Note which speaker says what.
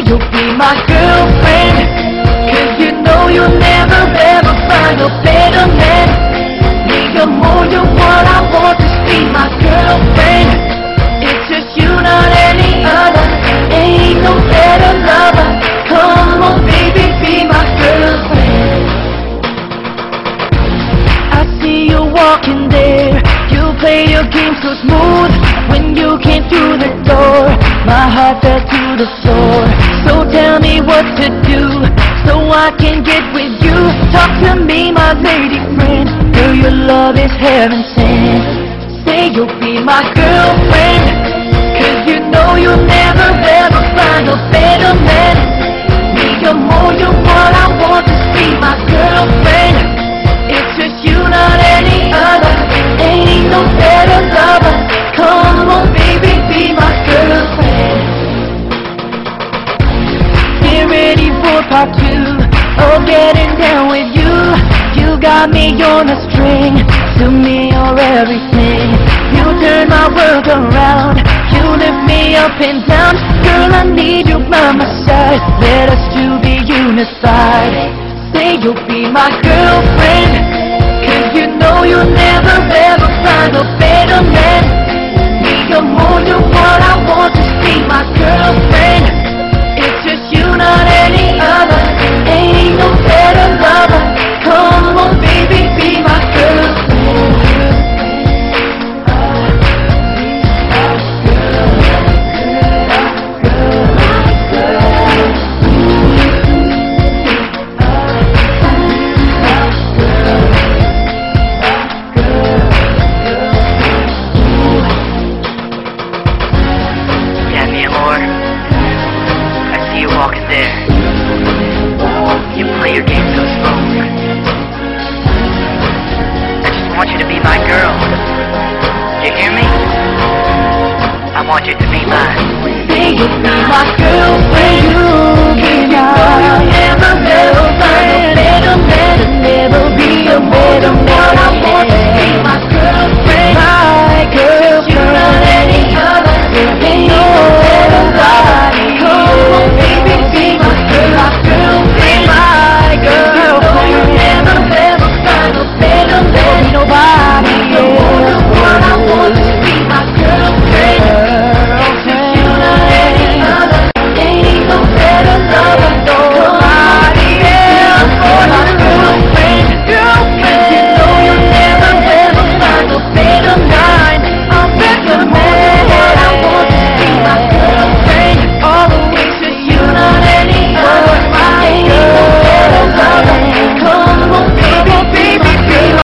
Speaker 1: you'll be my girlfriend Cause you know you'll never ever find a better man 네가 모든 what I want is be my girlfriend It's just you not any other Ain't no better lover Come on baby be my girlfriend I see you walking there You play your game so smooth When you came through the door My heart fell to the floor to do So I can get with you. Talk to me my lady friend. Girl your love is heaven sent. Say you'll be my girlfriend Cause you know you'll never ever find a better man part. Oh, getting down with you. You got me on a string. To me, you're everything. You turn my world around. You lift me up and down. Girl, I need you by my side. Let us two be unified. Say you'll be my girlfriend
Speaker 2: walk there. You play your game so smooth. I just want you to be my girl. You hear me? I want you to be mine.
Speaker 1: Be my girl when you get out.